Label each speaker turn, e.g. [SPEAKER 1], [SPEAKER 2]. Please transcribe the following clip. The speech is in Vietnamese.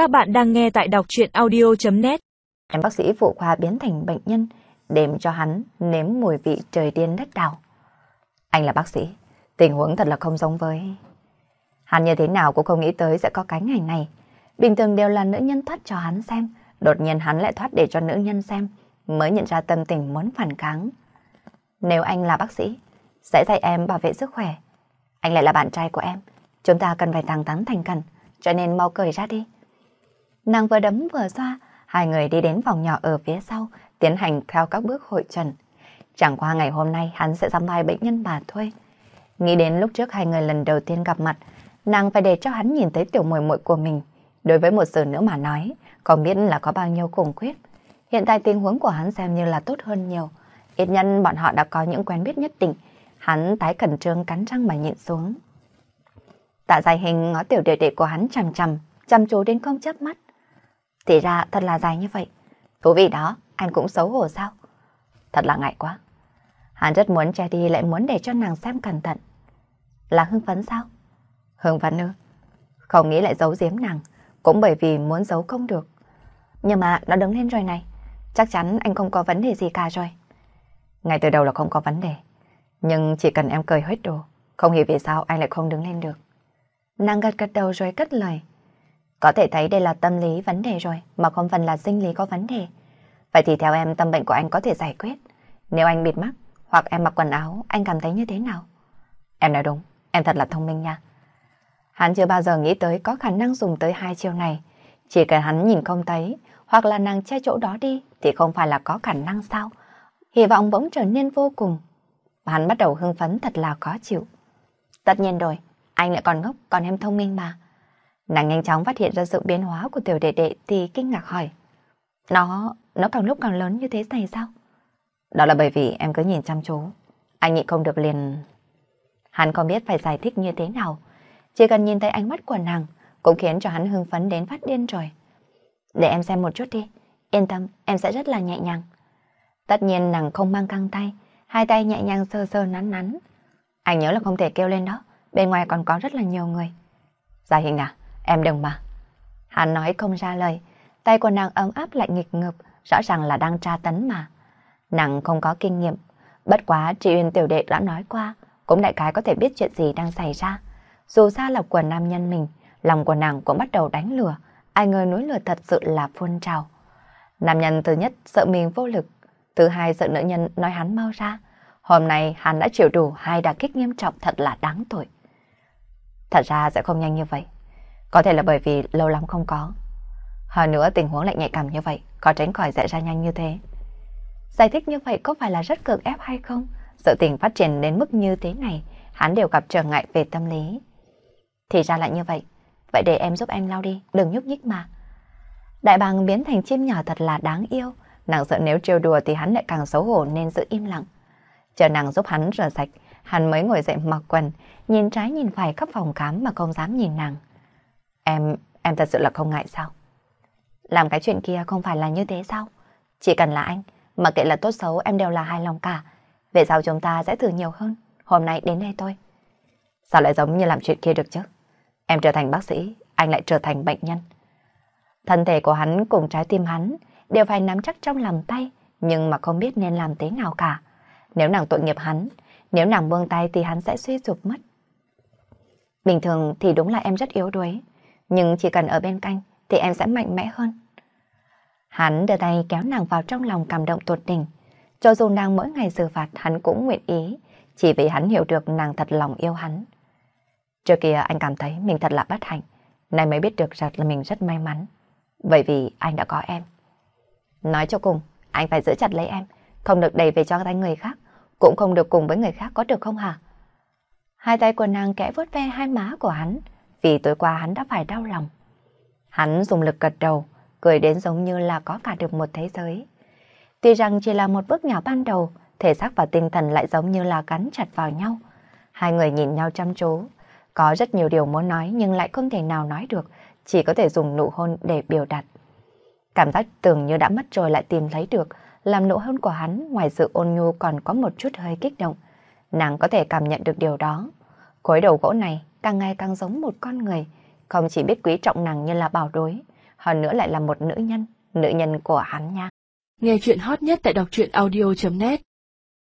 [SPEAKER 1] Các bạn đang nghe tại đọc chuyện audio.net
[SPEAKER 2] Em bác sĩ phụ khoa biến thành bệnh nhân, đếm cho hắn nếm mùi vị trời điên đất đảo. Anh là bác sĩ, tình huống thật là không giống với... Hắn như thế nào cũng không nghĩ tới sẽ có cái ngày này. Bình thường đều là nữ nhân thoát cho hắn xem, đột nhiên hắn lại thoát để cho nữ nhân xem, mới nhận ra tâm tình muốn phản kháng. Nếu anh là bác sĩ, sẽ dạy em bảo vệ sức khỏe. Anh lại là bạn trai của em, chúng ta cần phải thẳng thắn thành cần, cho nên mau cười ra đi. Nàng vừa đấm vừa xoa, hai người đi đến phòng nhỏ ở phía sau, tiến hành theo các bước hội trần. Chẳng qua ngày hôm nay hắn sẽ giam vai bệnh nhân bà thôi. Nghĩ đến lúc trước hai người lần đầu tiên gặp mặt, nàng phải để cho hắn nhìn thấy tiểu muội muội của mình. Đối với một sự nữa mà nói, còn biết là có bao nhiêu khủng khuyết. Hiện tại tình huống của hắn xem như là tốt hơn nhiều. Ít nhân bọn họ đã có những quen biết nhất định. Hắn tái cẩn trương cắn răng mà nhịn xuống. Tạ dài hình ngó tiểu đệ đệ của hắn chằm chằm, chăm chú đến không chớp mắt. Thì ra thật là dài như vậy. Thú vị đó, anh cũng xấu hổ sao? Thật là ngại quá. Hắn rất muốn che đi lại muốn để cho nàng xem cẩn thận. Là hưng phấn sao? Hưng phấn ư? Không nghĩ lại giấu giếm nàng, cũng bởi vì muốn giấu không được. Nhưng mà nó đứng lên rồi này, chắc chắn anh không có vấn đề gì cả rồi. Ngay từ đầu là không có vấn đề. Nhưng chỉ cần em cười hết đồ, không hiểu vì sao anh lại không đứng lên được. Nàng gật gật đầu rồi cất lời. Có thể thấy đây là tâm lý vấn đề rồi, mà không phần là sinh lý có vấn đề. Vậy thì theo em tâm bệnh của anh có thể giải quyết. Nếu anh bịt mắt, hoặc em mặc quần áo, anh cảm thấy như thế nào? Em nói đúng, em thật là thông minh nha. Hắn chưa bao giờ nghĩ tới có khả năng dùng tới hai chiêu này. Chỉ cần hắn nhìn không thấy, hoặc là nàng che chỗ đó đi, thì không phải là có khả năng sao? Hy vọng bỗng trở nên vô cùng. Hắn bắt đầu hưng phấn thật là khó chịu. Tất nhiên rồi, anh lại còn ngốc, còn em thông minh mà. Nàng nhanh chóng phát hiện ra sự biến hóa của tiểu đệ đệ thì kinh ngạc hỏi. Nó, nó càng lúc càng lớn như thế này sao? Đó là bởi vì em cứ nhìn chăm chú. Anh nhị không được liền... Hắn không biết phải giải thích như thế nào. Chỉ cần nhìn thấy ánh mắt của nàng cũng khiến cho hắn hưng phấn đến phát điên rồi. Để em xem một chút đi. Yên tâm, em sẽ rất là nhẹ nhàng. Tất nhiên nàng không mang căng tay, hai tay nhẹ nhàng sơ sơ nắn nắn. Anh nhớ là không thể kêu lên đó, bên ngoài còn có rất là nhiều người. Gia Hình à, em đừng mà. Hắn nói không ra lời, tay của nàng ấm áp lại nghịch ngợp, rõ ràng là đang tra tấn mà. Nàng không có kinh nghiệm, bất quá chị Uyên tiểu đệ đã nói qua, cũng đại cái có thể biết chuyện gì đang xảy ra. Dù sao là của nam nhân mình, lòng của nàng cũng bắt đầu đánh lửa, ai ngờ núi lửa thật sự là phun trào. Nam nhân thứ nhất sợ mình vô lực, thứ hai sợ nữ nhân nói hắn mau ra. Hôm nay hắn đã chịu đủ hai đả kích nghiêm trọng thật là đáng tội. Thật ra sẽ không nhanh như vậy. Có thể là bởi vì lâu lắm không có. Hơn nữa tình huống lại nhạy cảm như vậy, có tránh khỏi xảy ra nhanh như thế. Giải thích như vậy có phải là rất cường ép hay không? Sự tình phát triển đến mức như thế này, hắn đều gặp trở ngại về tâm lý. Thì ra lại như vậy. Vậy để em giúp anh lau đi, đừng nhúc nhích mà. Đại bàng biến thành chim nhỏ thật là đáng yêu. Nàng sợ nếu trêu đùa thì hắn lại càng xấu hổ nên giữ im lặng. Chờ nàng giúp hắn rửa sạch, hắn mới ngồi dậy mặc quần, nhìn trái nhìn phải khắp phòng khám mà không dám nhìn nàng. Em, em thật sự là không ngại sao? Làm cái chuyện kia không phải là như thế sao? Chỉ cần là anh, mà kệ là tốt xấu em đều là hài lòng cả. Về sau chúng ta sẽ thử nhiều hơn. Hôm nay đến đây thôi. Sao lại giống như làm chuyện kia được chứ? Em trở thành bác sĩ, anh lại trở thành bệnh nhân. Thân thể của hắn cùng trái tim hắn đều phải nắm chắc trong lòng tay, nhưng mà không biết nên làm thế nào cả. Nếu nàng tội nghiệp hắn, nếu nàng buông tay thì hắn sẽ suy sụp mất. Bình thường thì đúng là em rất yếu đuối, nhưng chỉ cần ở bên cạnh thì em sẽ mạnh mẽ hơn. Hắn đưa tay kéo nàng vào trong lòng cảm động tột đỉnh. Cho dù nàng mỗi ngày xử phạt hắn cũng nguyện ý, chỉ vì hắn hiểu được nàng thật lòng yêu hắn. Trước kia anh cảm thấy mình thật là bất hạnh, nay mới biết được rằng là mình rất may mắn. Bởi vì anh đã có em. Nói cho cùng, anh phải giữ chặt lấy em, không được đẩy về cho tay người khác, cũng không được cùng với người khác có được không hả? Hai tay của nàng kẽ vuốt ve hai má của hắn, vì tối qua hắn đã phải đau lòng. Hắn dùng lực gật đầu, cười đến giống như là có cả được một thế giới. Tuy rằng chỉ là một bước nhỏ ban đầu, thể xác và tinh thần lại giống như là gắn chặt vào nhau. Hai người nhìn nhau chăm chú, có rất nhiều điều muốn nói nhưng lại không thể nào nói được, chỉ có thể dùng nụ hôn để biểu đạt. Cảm giác tưởng như đã mất rồi lại tìm thấy được, làm nụ hôn của hắn ngoài sự ôn nhu còn có một chút hơi kích động. Nàng có thể cảm nhận được điều đó. Khối đầu gỗ này càng ngày càng giống một con người, không chỉ biết quý trọng nàng như là bảo đối, hơn nữa lại là một nữ nhân, nữ nhân của hắn nha.
[SPEAKER 1] Nghe chuyện hot nhất tại đọc truyện audio.net